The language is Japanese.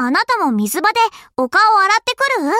あなたも水場でお顔洗ってくる？